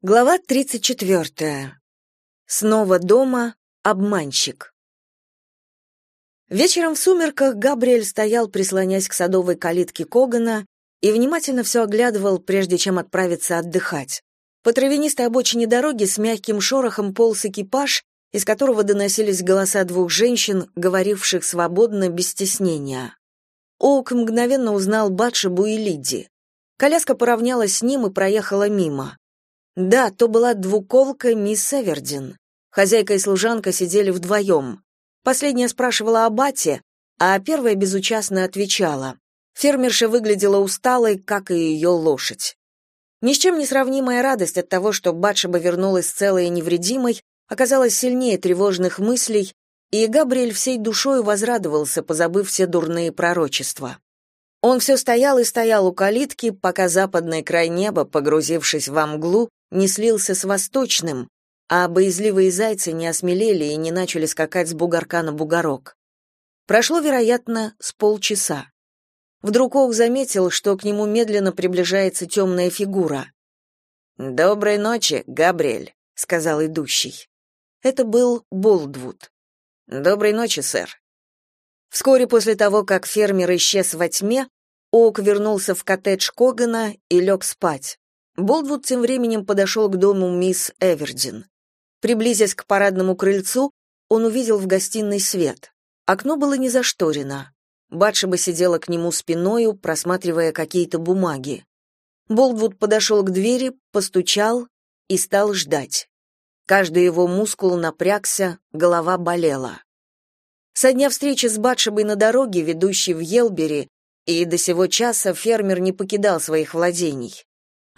Глава 34. Снова дома. Обманщик. Вечером в сумерках Габриэль стоял, прислонясь к садовой калитке Когана, и внимательно все оглядывал, прежде чем отправиться отдыхать. По травянистой обочине дороги с мягким шорохом полз экипаж, из которого доносились голоса двух женщин, говоривших свободно, без стеснения. Оук мгновенно узнал Батшебу и Лиди. Коляска поравнялась с ним и проехала мимо. Да, то была двуколка мисс Эвердин. Хозяйка и служанка сидели вдвоем. Последняя спрашивала о бате, а первая безучастно отвечала. Фермерша выглядела усталой, как и ее лошадь. Ни с чем не сравнимая радость от того, что Батшеба вернулась целой и невредимой, оказалась сильнее тревожных мыслей, и Габриэль всей душой возрадовался, позабыв все дурные пророчества. Он все стоял и стоял у калитки, пока западный край неба, погрузившись во мглу, не слился с восточным, а боязливые зайцы не осмелели и не начали скакать с бугорка на бугорок. Прошло, вероятно, с полчаса. Вдруг Ох заметил, что к нему медленно приближается темная фигура. «Доброй ночи, Габриэль», — сказал идущий. Это был Болдвуд. «Доброй ночи, сэр». Вскоре после того, как фермер исчез во тьме, Ок вернулся в коттедж Когана и лег спать. Болдвуд тем временем подошел к дому мисс Эвердин. Приблизясь к парадному крыльцу, он увидел в гостиной свет. Окно было не зашторено. Батшеба сидела к нему спиною, просматривая какие-то бумаги. Болдвуд подошел к двери, постучал и стал ждать. Каждый его мускул напрягся, голова болела. Со дня встречи с Батшебой на дороге, ведущей в Елбери, и до сего часа фермер не покидал своих владений.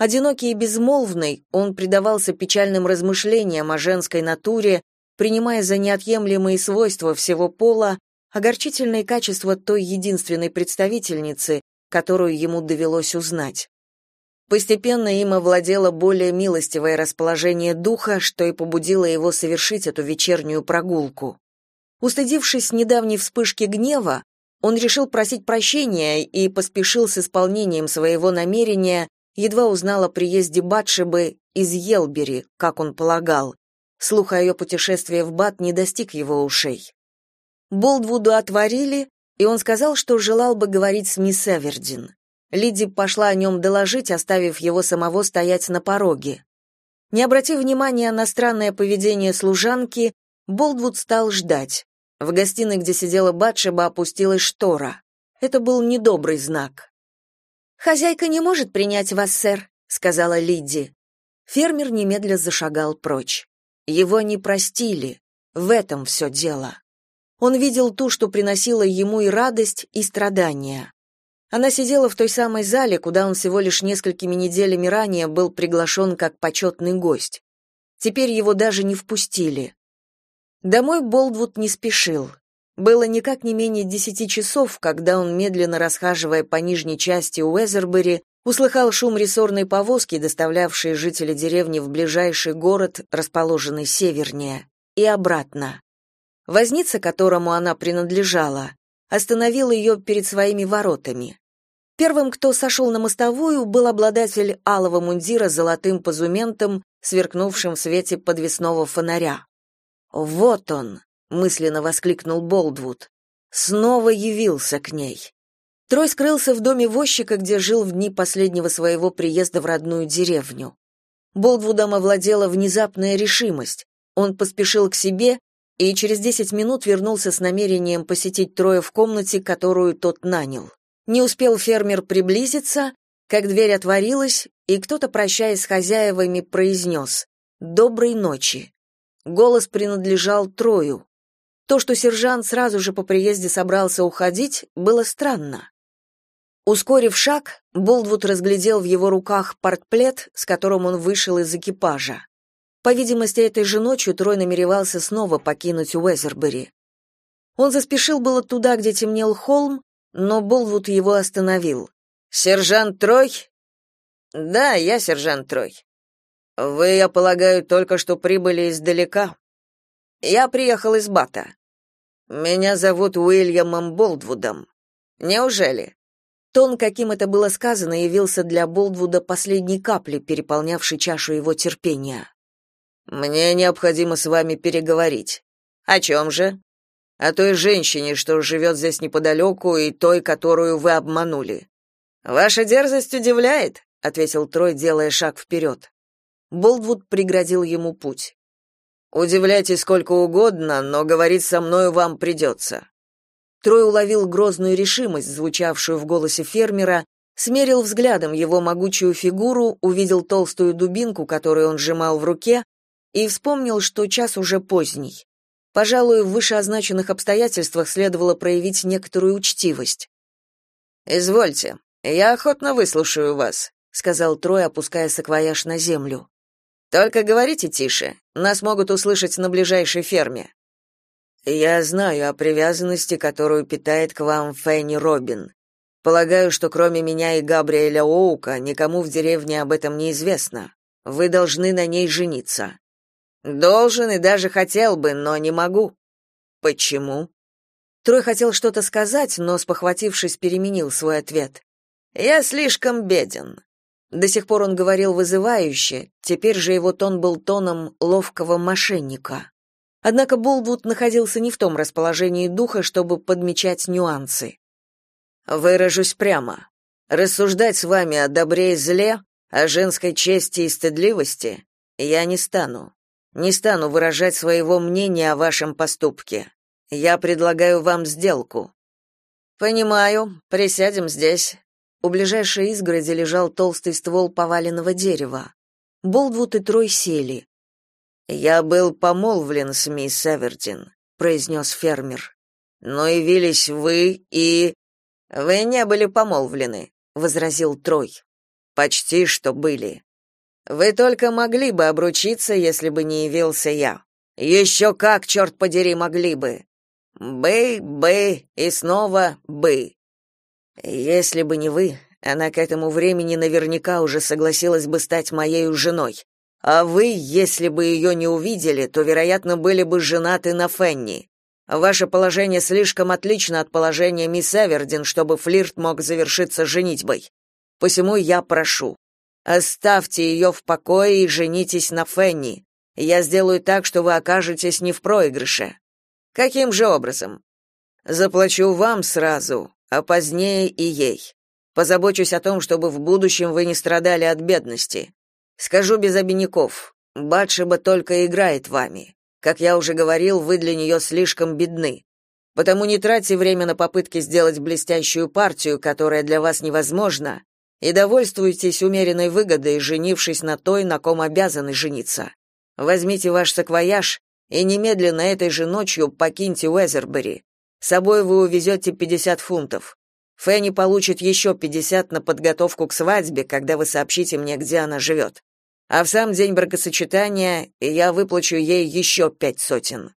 Одинокий и безмолвный, он предавался печальным размышлениям о женской натуре, принимая за неотъемлемые свойства всего пола огорчительные качества той единственной представительницы, которую ему довелось узнать. Постепенно им овладело более милостивое расположение духа, что и побудило его совершить эту вечернюю прогулку. Устыдившись недавней вспышки гнева, он решил просить прощения и поспешил с исполнением своего намерения, едва узнал о приезде Батшебы из Елбери, как он полагал. Слух о ее путешествии в Бат не достиг его ушей. Болдвуду отворили, и он сказал, что желал бы говорить с мисс Эвердин. Лиди пошла о нем доложить, оставив его самого стоять на пороге. Не обратив внимания на странное поведение служанки, Болдвуд стал ждать. В гостиной, где сидела Батшеба, опустилась штора. Это был недобрый знак. Хозяйка не может принять вас, сэр, сказала Лидди. Фермер немедля зашагал прочь. Его не простили. В этом все дело. Он видел ту, что приносила ему и радость, и страдания. Она сидела в той самой зале, куда он всего лишь несколькими неделями ранее был приглашен как почетный гость. Теперь его даже не впустили. Домой Болдвуд не спешил. Было никак не менее десяти часов, когда он, медленно расхаживая по нижней части Уэзербери, услыхал шум рессорной повозки, доставлявшей жителей деревни в ближайший город, расположенный севернее, и обратно. Возница, которому она принадлежала, остановил ее перед своими воротами. Первым, кто сошел на мостовую, был обладатель алого мундира с золотым позументом, сверкнувшим в свете подвесного фонаря. Вот он, мысленно воскликнул Болдвуд. Снова явился к ней. Трой скрылся в доме возчика, где жил в дни последнего своего приезда в родную деревню. Болдвудом овладела внезапная решимость. Он поспешил к себе и через десять минут вернулся с намерением посетить Троя в комнате, которую тот нанял. Не успел фермер приблизиться, как дверь отворилась, и кто-то, прощаясь с хозяевами, произнес «Доброй ночи». Голос принадлежал Трою. То, что сержант сразу же по приезде собрался уходить, было странно. Ускорив шаг, Болдвуд разглядел в его руках портплет, с которым он вышел из экипажа. По видимости, этой же ночью Трой намеревался снова покинуть Уэзербери. Он заспешил было туда, где темнел холм, но Болдвуд его остановил. «Сержант Трой?» «Да, я сержант Трой». «Вы, я полагаю, только что прибыли издалека?» «Я приехал из Бата». Меня зовут Уильямом Болдвудом. Неужели? Тон, каким это было сказано, явился для Болдвуда последней каплей, переполнявшей чашу его терпения. «Мне необходимо с вами переговорить». «О чем же?» «О той женщине, что живет здесь неподалеку, и той, которую вы обманули». «Ваша дерзость удивляет», — ответил Трой, делая шаг вперед. Болдвуд преградил ему путь. «Удивляйтесь сколько угодно, но говорить со мною вам придется». Трой уловил грозную решимость, звучавшую в голосе фермера, смерил взглядом его могучую фигуру, увидел толстую дубинку, которую он сжимал в руке, и вспомнил, что час уже поздний. Пожалуй, в вышеозначенных обстоятельствах следовало проявить некоторую учтивость. «Извольте, я охотно выслушаю вас», — сказал Трой, опуская саквояж на землю. «Только говорите тише, нас могут услышать на ближайшей ферме». «Я знаю о привязанности, которую питает к вам Фенни Робин. Полагаю, что кроме меня и Габриэля Оука никому в деревне об этом не известно. Вы должны на ней жениться. Должен и даже хотел бы, но не могу. Почему? Трой хотел что-то сказать, но спохватившись, переменил свой ответ. Я слишком беден. До сих пор он говорил вызывающе, теперь же его тон был тоном ловкого мошенника. Однако Болвуд находился не в том расположении духа, чтобы подмечать нюансы. Выражусь прямо. Рассуждать с вами о добре и зле, о женской чести и стыдливости я не стану. Не стану выражать своего мнения о вашем поступке. Я предлагаю вам сделку. Понимаю. Присядем здесь. У ближайшей изгороди лежал толстый ствол поваленного дерева. Болдвуд и Трой сели. Я был помолвлен с мисс Эвердин, произнес фермер. Но явились вы и Вы не были помолвлены, возразил Трой. Почти что были. Вы только могли бы обручиться, если бы не явился я. Еще как, черт подери, могли бы. Бы, бы и снова бы. Если бы не вы, она к этому времени наверняка уже согласилась бы стать моей женой. А вы, если бы ее не увидели, то, вероятно, были бы женаты на Фенни. Ваше положение слишком отлично от положения мисс Эвердин, чтобы флирт мог завершиться женитьбой. Посему я прошу, Оставьте ее в покое и женитесь на Фенни. Я сделаю так, что вы окажетесь не в проигрыше. Каким же образом? Заплачу вам сразу, а позднее и ей. Позабочусь о том, чтобы в будущем вы не страдали от бедности. Скажу без обиняков. Батшеба только играет вами. Как я уже говорил, вы для нее слишком бедны. Потому не тратьте время на попытки сделать блестящую партию, которая для вас невозможна, и довольствуйтесь умеренной выгодой, женившись на той, на ком обязаны жениться. Возьмите ваш саквояж и немедленно этой же ночью покиньте Уэзербери. С собой вы увезете 50 фунтов. Фенни получит еще 50 на подготовку к свадьбе, когда вы сообщите мне, где она живет. А в сам день бракосочетания я выплачу ей еще пять сотен.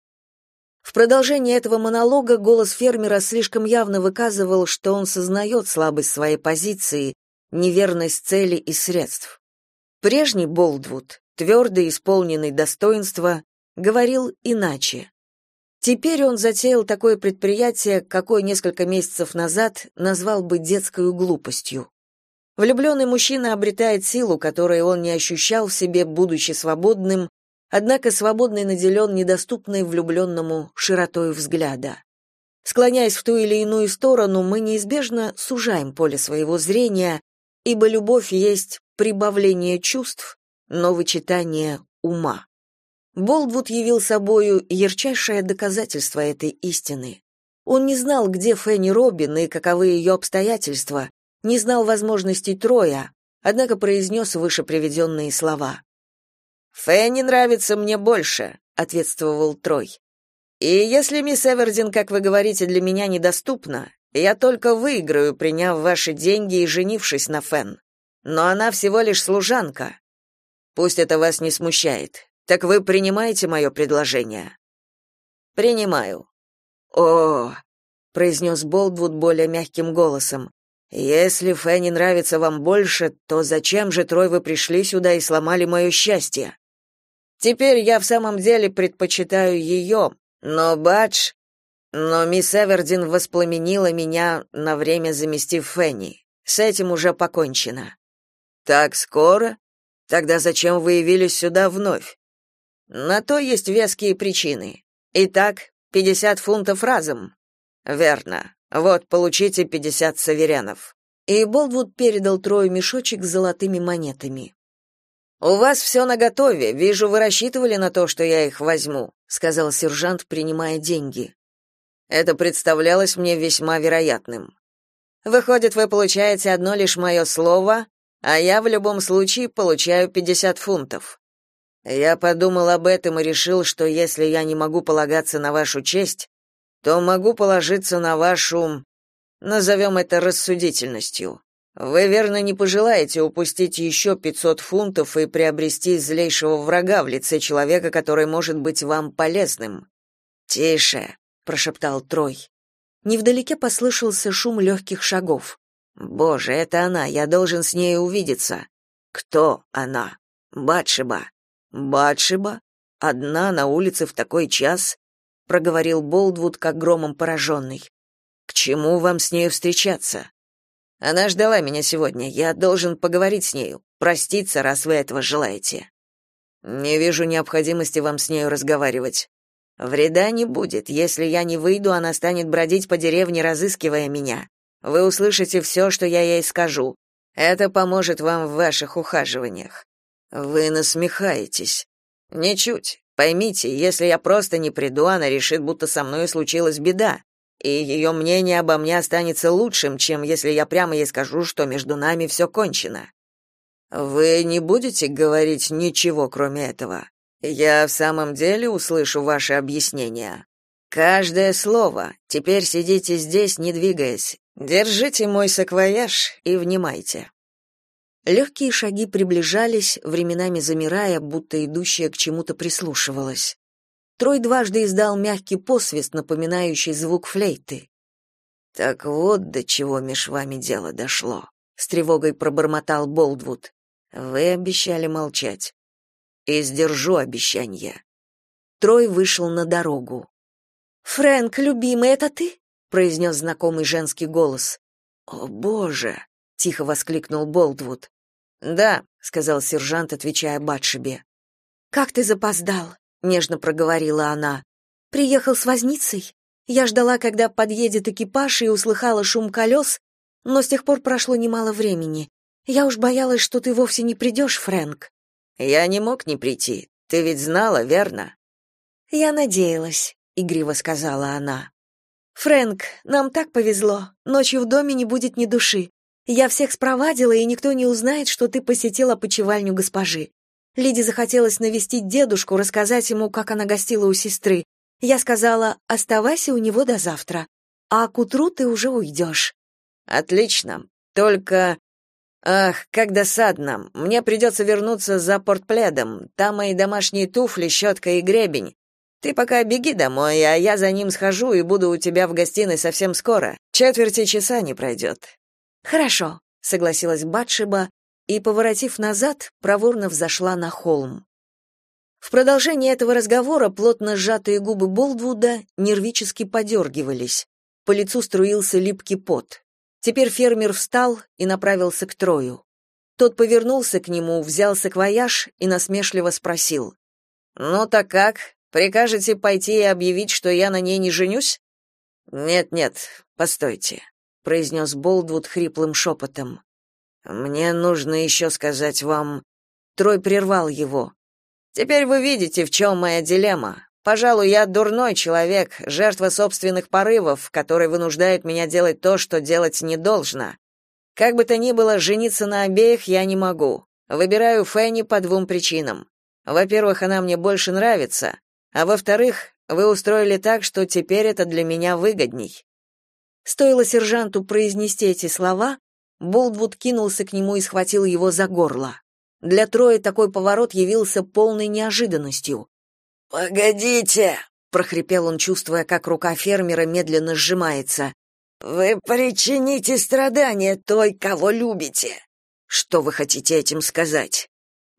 В продолжении этого монолога голос фермера слишком явно выказывал, что он сознает слабость своей позиции неверность цели и средств. Прежний Болдвуд, твердо исполненный достоинства, говорил иначе. Теперь он затеял такое предприятие, какое несколько месяцев назад назвал бы детской глупостью. Влюбленный мужчина обретает силу, которой он не ощущал в себе, будучи свободным, однако свободный наделен недоступной влюбленному широтой взгляда. Склоняясь в ту или иную сторону, мы неизбежно сужаем поле своего зрения, ибо любовь есть прибавление чувств, но вычитание ума. Болдвуд явил собою ярчайшее доказательство этой истины. Он не знал, где Фенни Робин и каковы ее обстоятельства, не знал возможностей Троя, однако произнес выше приведенные слова. «Фенни нравится мне больше», — ответствовал Трой. «И если мисс Эвердин, как вы говорите, для меня недоступна, я только выиграю, приняв ваши деньги и женившись на Фен. Но она всего лишь служанка. Пусть это вас не смущает. Так вы принимаете мое предложение? Принимаю. О, произнес Болдвуд более мягким голосом. Если Фенни нравится вам больше, то зачем же трое вы пришли сюда и сломали мое счастье? Теперь я в самом деле предпочитаю ее, но Бадж Но мисс Эвердин воспламенила меня на время заместив Фенни. С этим уже покончено. Так скоро? Тогда зачем вы явились сюда вновь? На то есть веские причины. Итак, 50 фунтов разом. Верно. Вот, получите 50 саверянов. И Болдвуд передал Трою мешочек с золотыми монетами. У вас все наготове. Вижу, вы рассчитывали на то, что я их возьму, сказал сержант, принимая деньги. Это представлялось мне весьма вероятным. Выходит, вы получаете одно лишь мое слово, а я в любом случае получаю 50 фунтов. Я подумал об этом и решил, что если я не могу полагаться на вашу честь, то могу положиться на вашу, назовем это рассудительностью. Вы верно не пожелаете упустить еще 500 фунтов и приобрести злейшего врага в лице человека, который может быть вам полезным. Тише, прошептал Трой. Невдалеке послышался шум легких шагов. Боже, это она, я должен с ней увидеться. Кто она? Батшиба. Батшиба? Одна на улице в такой час? проговорил Болдвуд как громом пораженный. К чему вам с ней встречаться? Она ждала меня сегодня. Я должен поговорить с нею, проститься, раз вы этого желаете. Не вижу необходимости вам с нею разговаривать. Вреда не будет. Если я не выйду, она станет бродить по деревне, разыскивая меня. Вы услышите все, что я ей скажу. Это поможет вам в ваших ухаживаниях. Вы насмехаетесь. Ничуть. Поймите, если я просто не приду, она решит, будто со мной случилась беда, и ее мнение обо мне останется лучшим, чем если я прямо ей скажу, что между нами все кончено. Вы не будете говорить ничего, кроме этого. Я в самом деле услышу ваше объяснение. Каждое слово. Теперь сидите здесь, не двигаясь. Держите мой саквояж и внимайте. Легкие шаги приближались, временами замирая, будто идущая к чему-то прислушивалась. Трой дважды издал мягкий посвист, напоминающий звук флейты. «Так вот до чего меж вами дело дошло», — с тревогой пробормотал Болдвуд. «Вы обещали молчать. И сдержу обещание». Трой вышел на дорогу. «Фрэнк, любимый, это ты?» — произнес знакомый женский голос. «О, боже!» Тихо воскликнул Болдвуд. "Да", сказал сержант, отвечая Батшебе. "Как ты запоздал?" нежно проговорила она. "Приехал с возницей? Я ждала, когда подъедет экипаж и услыхала шум колес, но с тех пор прошло немало времени. Я уж боялась, что ты вовсе не придешь, Фрэнк. Я не мог не прийти. Ты ведь знала, верно? Я надеялась, игриво сказала она. Фрэнк, нам так повезло. Ночью в доме не будет ни души. Я всех спровадила, и никто не узнает, что ты посетила почевальню госпожи. Лиде захотелось навестить дедушку, рассказать ему, как она гостила у сестры. Я сказала, оставайся у него до завтра, а к утру ты уже уйдешь». «Отлично. Только... Ах, как досадно. Мне придется вернуться за портпледом. Там мои домашние туфли, щетка и гребень. Ты пока беги домой, а я за ним схожу и буду у тебя в гостиной совсем скоро. Четверти часа не пройдет». Хорошо, согласилась Батшеба и, поворотив назад, проворно взошла на холм. В продолжении этого разговора плотно сжатые губы Болдвуда нервически подергивались. По лицу струился липкий пот. Теперь фермер встал и направился к Трою. Тот повернулся к нему, взял саквояж и насмешливо спросил: "Ну так как? Прикажете пойти и объявить, что я на ней не женюсь?" "Нет-нет, постойте произнес Болдвуд хриплым шепотом. Мне нужно еще сказать вам. Трой прервал его. Теперь вы видите, в чем моя дилемма. Пожалуй, я дурной человек, жертва собственных порывов, который вынуждает меня делать то, что делать не должно. Как бы то ни было, жениться на обеих я не могу. Выбираю Фенни по двум причинам. Во-первых, она мне больше нравится, а во-вторых, вы устроили так, что теперь это для меня выгодней. Стоило сержанту произнести эти слова, Болдвуд кинулся к нему и схватил его за горло. Для Троя такой поворот явился полной неожиданностью. «Погодите!» — прохрипел он, чувствуя, как рука фермера медленно сжимается. «Вы причините страдания той, кого любите!» «Что вы хотите этим сказать?»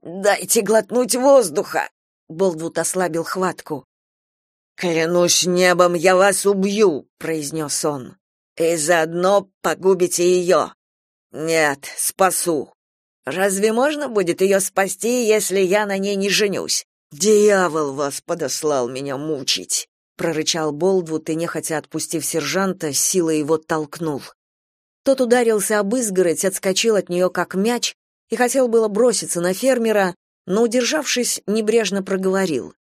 «Дайте глотнуть воздуха!» Болдвуд ослабил хватку. «Клянусь небом, я вас убью!» — произнес он. «И заодно погубите ее!» «Нет, спасу!» «Разве можно будет ее спасти, если я на ней не женюсь?» «Дьявол вас подослал меня мучить!» — прорычал Болдвуд и, нехотя отпустив сержанта, силой его толкнул. Тот ударился об изгородь, отскочил от нее как мяч и хотел было броситься на фермера, но, удержавшись, небрежно проговорил.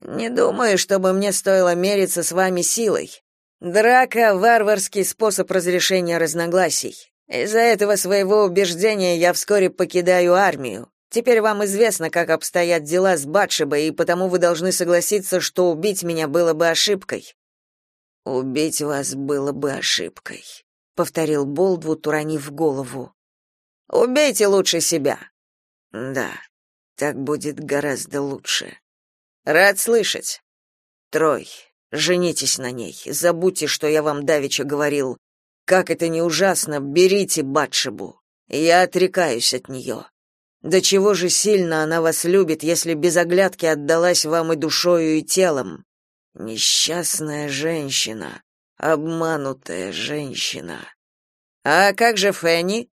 «Не думаю, чтобы мне стоило мериться с вами силой. Драка — варварский способ разрешения разногласий. Из-за этого своего убеждения я вскоре покидаю армию. Теперь вам известно, как обстоят дела с Батшебой, и потому вы должны согласиться, что убить меня было бы ошибкой». «Убить вас было бы ошибкой», — повторил Болдвуд, уронив голову. «Убейте лучше себя». «Да, так будет гораздо лучше. Рад слышать. Трой, женитесь на ней. Забудьте, что я вам давеча говорил. Как это не ужасно, берите Батшебу. Я отрекаюсь от нее. До чего же сильно она вас любит, если без оглядки отдалась вам и душою, и телом. Несчастная женщина, обманутая женщина. А как же Фенни?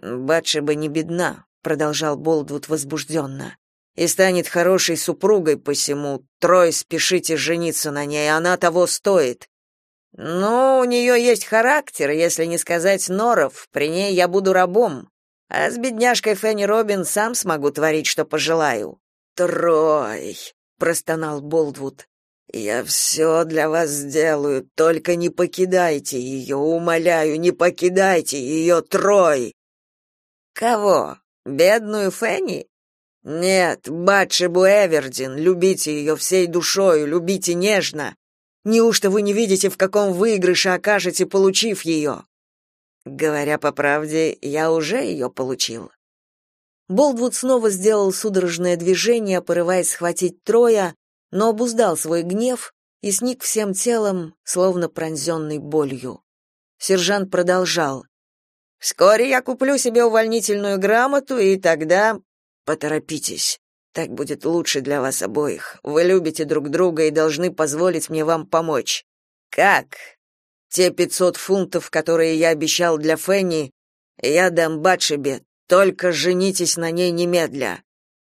Батшеба не бедна, продолжал Болдвуд возбужденно. И станет хорошей супругой посему. Трое спешите жениться на ней, она того стоит. Ну, у нее есть характер, если не сказать норов. При ней я буду рабом. А с бедняжкой Фенни Робин сам смогу творить, что пожелаю. Трой, простонал Болдвуд. Я все для вас сделаю, только не покидайте ее, умоляю, не покидайте ее, Трой. Кого? Бедную Фенни? Нет, Батшебу Эвердин, любите ее всей душою, любите нежно. Неужто вы не видите, в каком выигрыше окажете, получив ее?» Говоря по правде, я уже ее получил. Болдвуд снова сделал судорожное движение, порываясь схватить Троя, но обуздал свой гнев и сник всем телом, словно пронзенный болью. Сержант продолжал. Вскоре я куплю себе увольнительную грамоту, и тогда поторопитесь. Так будет лучше для вас обоих. Вы любите друг друга и должны позволить мне вам помочь. Как? Те пятьсот фунтов, которые я обещал для Фенни, я дам Батшебе. Только женитесь на ней немедля.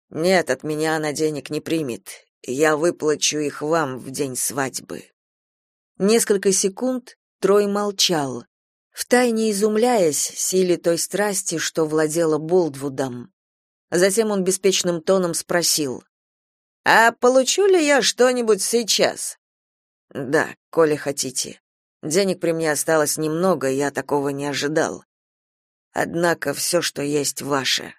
Нет, от меня она денег не примет. Я выплачу их вам в день свадьбы. Несколько секунд Трой молчал втайне изумляясь силе той страсти, что владела Болдвудом. Затем он беспечным тоном спросил: "А получу ли я что-нибудь сейчас?" "Да, коли хотите. Денег при мне осталось немного, я такого не ожидал. Однако все, что есть, ваше."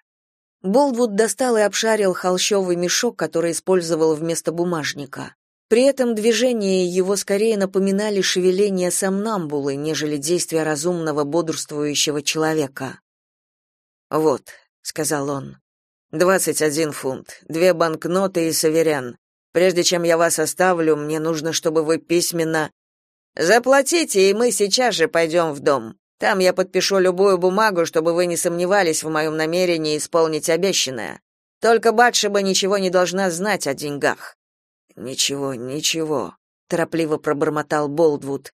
Болдвуд достал и обшарил холщовый мешок, который использовал вместо бумажника. При этом движения его скорее напоминали шевеление сомнамбулы, нежели действия разумного бодрствующего человека. «Вот», — сказал он, — «двадцать один фунт, две банкноты и саверян. Прежде чем я вас оставлю, мне нужно, чтобы вы письменно...» «Заплатите, и мы сейчас же пойдем в дом. Там я подпишу любую бумагу, чтобы вы не сомневались в моем намерении исполнить обещанное. Только Батшеба ничего не должна знать о деньгах. Ничего, ничего, торопливо пробормотал Болдвуд.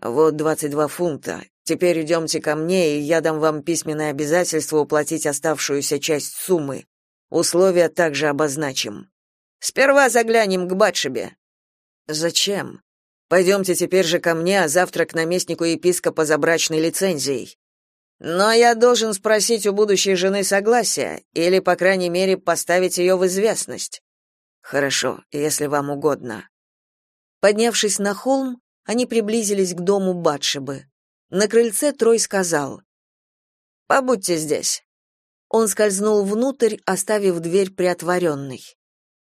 Вот двадцать два фунта. Теперь идемте ко мне, и я дам вам письменное обязательство уплатить оставшуюся часть суммы. Условия также обозначим. Сперва заглянем к Батшебе. Зачем? Пойдемте теперь же ко мне, а завтра к наместнику епископа за брачной лицензией. Но я должен спросить у будущей жены согласия, или, по крайней мере, поставить ее в известность. Хорошо, если вам угодно. Поднявшись на холм, они приблизились к дому Батшебы. На крыльце Трой сказал: "Побудьте здесь". Он скользнул внутрь, оставив дверь приотворенной.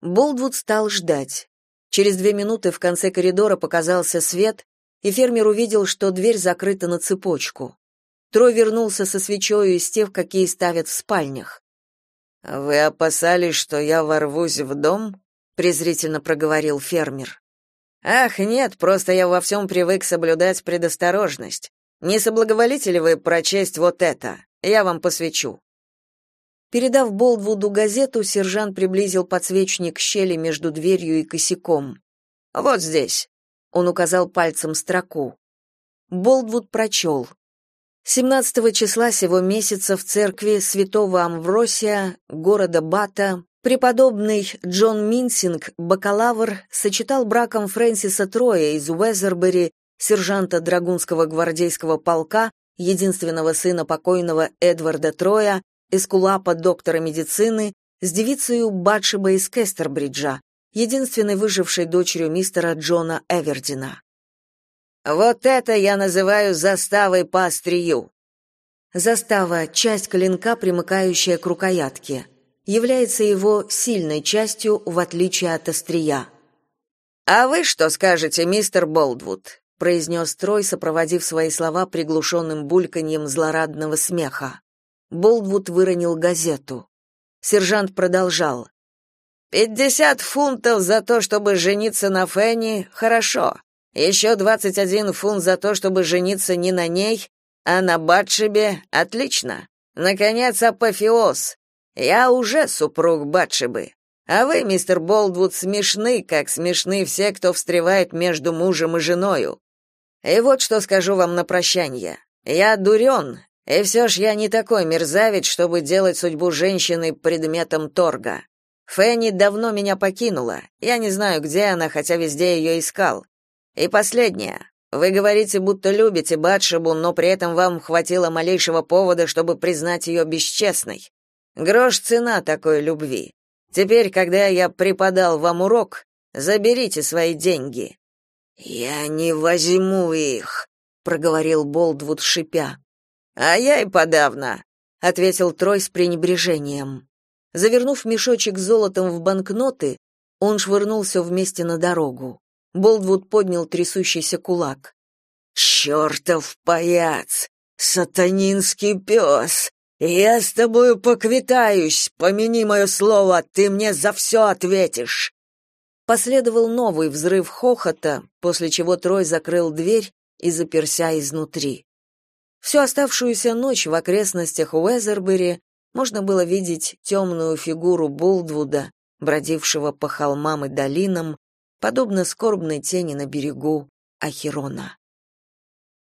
Болдвуд стал ждать. Через две минуты в конце коридора показался свет, и фермер увидел, что дверь закрыта на цепочку. Трой вернулся со свечой из тех, какие ставят в спальнях. «Вы опасались, что я ворвусь в дом?» презрительно проговорил фермер. Ах, нет, просто я во всем привык соблюдать предосторожность. Не соблаговолите ли вы прочесть вот это? Я вам посвечу. Передав Болдвуду газету, сержант приблизил подсвечник к щели между дверью и косяком. Вот здесь. Он указал пальцем строку. Болдвуд прочел. 17 числа сего месяца в церкви святого Амвросия, города Бата, преподобный Джон Минсинг, бакалавр, сочетал браком Фрэнсиса Троя из Уэзербери, сержанта Драгунского гвардейского полка, единственного сына покойного Эдварда Троя, эскулапа доктора медицины, с девицей Батшеба из Кестербриджа, единственной выжившей дочерью мистера Джона Эвердина. Вот это я называю заставой по острию. Застава часть клинка, примыкающая к рукоятке, является его сильной частью в отличие от острия. А вы что скажете, мистер Болдвуд? произнес Трой, сопроводив свои слова приглушенным бульканьем злорадного смеха. Болдвуд выронил газету. Сержант продолжал: «Пятьдесят фунтов за то, чтобы жениться на Фенни, хорошо. Еще двадцать один фунт за то, чтобы жениться не на ней, а на Батшебе, отлично. Наконец, апофеоз. Я уже супруг Батшебы. А вы, мистер Болдвуд, смешны, как смешны все, кто встревает между мужем и женою. И вот что скажу вам на прощание. Я дурен, и все ж я не такой мерзавец, чтобы делать судьбу женщины предметом торга. Фенни давно меня покинула. Я не знаю, где она, хотя везде ее искал. И последнее. Вы говорите, будто любите Батшебу, но при этом вам хватило малейшего повода, чтобы признать ее бесчестной. Грош цена такой любви. Теперь, когда я преподал вам урок, заберите свои деньги. Я не возьму их, проговорил Болдвуд шипя. А я и подавно, ответил Трой с пренебрежением. Завернув мешочек с золотом в банкноты, он швырнул все вместе на дорогу. Болдвуд поднял трясущийся кулак. «Чертов паяц! Сатанинский пес! Я с тобою поквитаюсь! Помяни мое слово, ты мне за все ответишь!» Последовал новый взрыв хохота, после чего Трой закрыл дверь и заперся изнутри. Всю оставшуюся ночь в окрестностях Уэзербери можно было видеть темную фигуру Болдвуда, бродившего по холмам и долинам, подобно скорбной тени на берегу Ахирона.